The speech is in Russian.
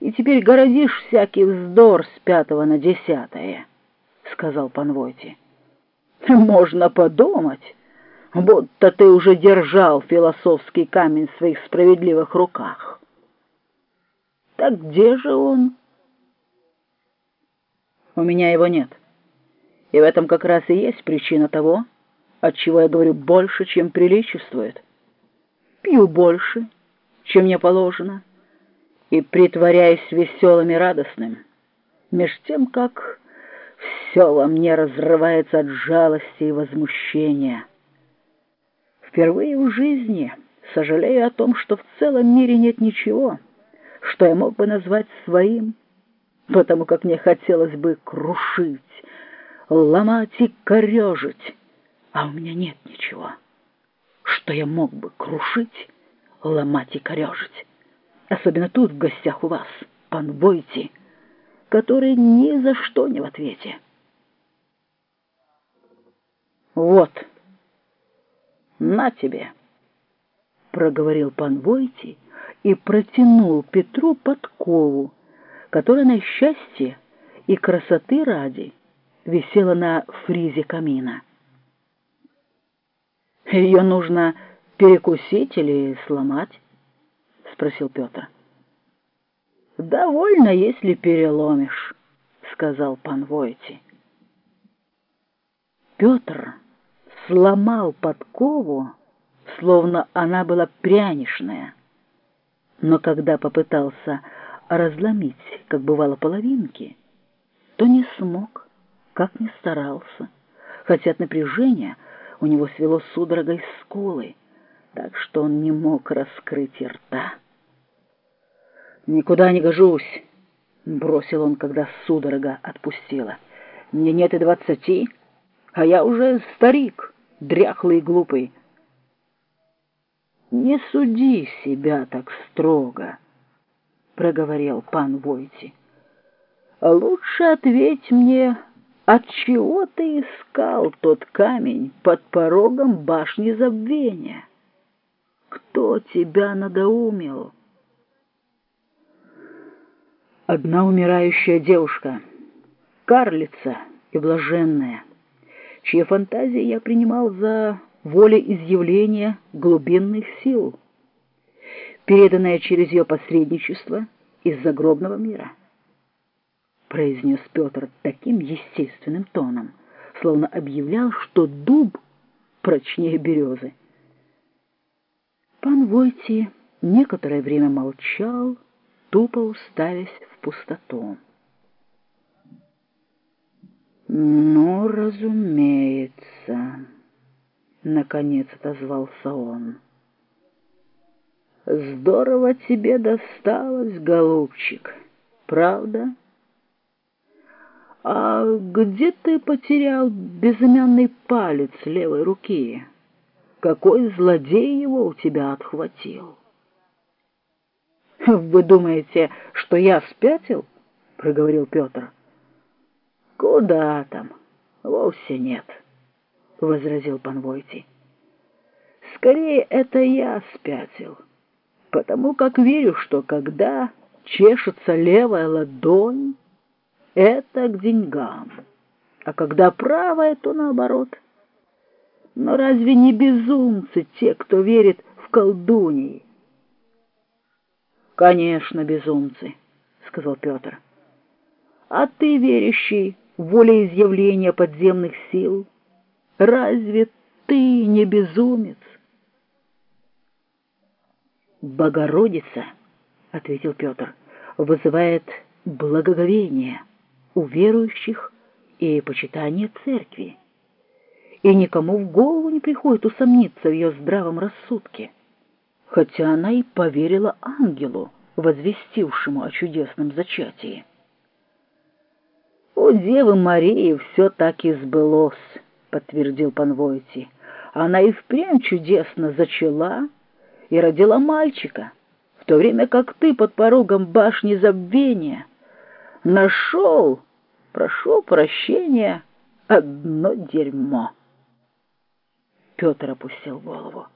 и теперь городишь всякий вздор с пятого на десятое, — сказал пан Войти. Можно подумать, будто ты уже держал философский камень в своих справедливых руках. Так где же он? У меня его нет. И в этом как раз и есть причина того, от чего я говорю больше, чем приличествует. Пью больше, чем мне положено, и притворяюсь веселым и радостным, меж тем, как все во мне разрывается от жалости и возмущения. Впервые в жизни сожалею о том, что в целом мире нет ничего, что я мог бы назвать своим, потому как мне хотелось бы крушить, ломать и корежить, а у меня нет ничего, что я мог бы крушить, ломать и корежить. Особенно тут, в гостях у вас, пан Войти, который ни за что не в ответе. Вот, на тебе, проговорил пан Войти и протянул Петру подкову, которая на счастье и красоты ради висела на фризе камина. Ее нужно перекусить или сломать? — спросил Петр. «Довольно, если переломишь», — сказал пан Войти. Петр сломал подкову, словно она была прянишная, но когда попытался разломить, как бывало, половинки, то не смог, как ни старался, хотя от напряжения у него свело судорогой скулы, так что он не мог раскрыть рта. «Никуда не гожусь», — бросил он, когда судорога отпустила. «Мне нет и двадцати, а я уже старик, дряхлый и глупый». «Не суди себя так строго», — проговорил пан Войти. «Лучше ответь мне, отчего ты искал тот камень под порогом башни забвения? Кто тебя надоумил?» Одна умирающая девушка, карлица и блаженная, чьи фантазии я принимал за волеизъявление глубинных сил, переданное через ее посредничество из загробного мира. Произнес Петр таким естественным тоном, словно объявлял, что дуб прочнее березы. Пан Войти некоторое время молчал, тупо уставясь в пустоту. «Ну, разумеется», — наконец отозвался он. «Здорово тебе досталось, голубчик, правда? А где ты потерял безымянный палец левой руки? Какой злодей его у тебя отхватил?» «Вы думаете, что я спятил?» — проговорил Петр. «Куда там? Вовсе нет», — возразил пан Войти. «Скорее, это я спятил, потому как верю, что когда чешется левая ладонь, это к деньгам, а когда правая, то наоборот. Но разве не безумцы те, кто верит в колдуньи?» «Конечно, безумцы», — сказал Петр. «А ты, верящий в волеизъявление подземных сил, разве ты не безумец?» «Богородица», — ответил Петр, — «вызывает благоговение у верующих и почитание церкви, и никому в голову не приходит усомниться в ее здравом рассудке» хотя она и поверила ангелу, возвестившему о чудесном зачатии. «У Девы Марии все так и сбылось», — подтвердил пан Войти. «Она и впрямь чудесно зачала и родила мальчика, в то время как ты под порогом башни забвения нашел, прошу прощения, одно дерьмо». Петр опустил голову.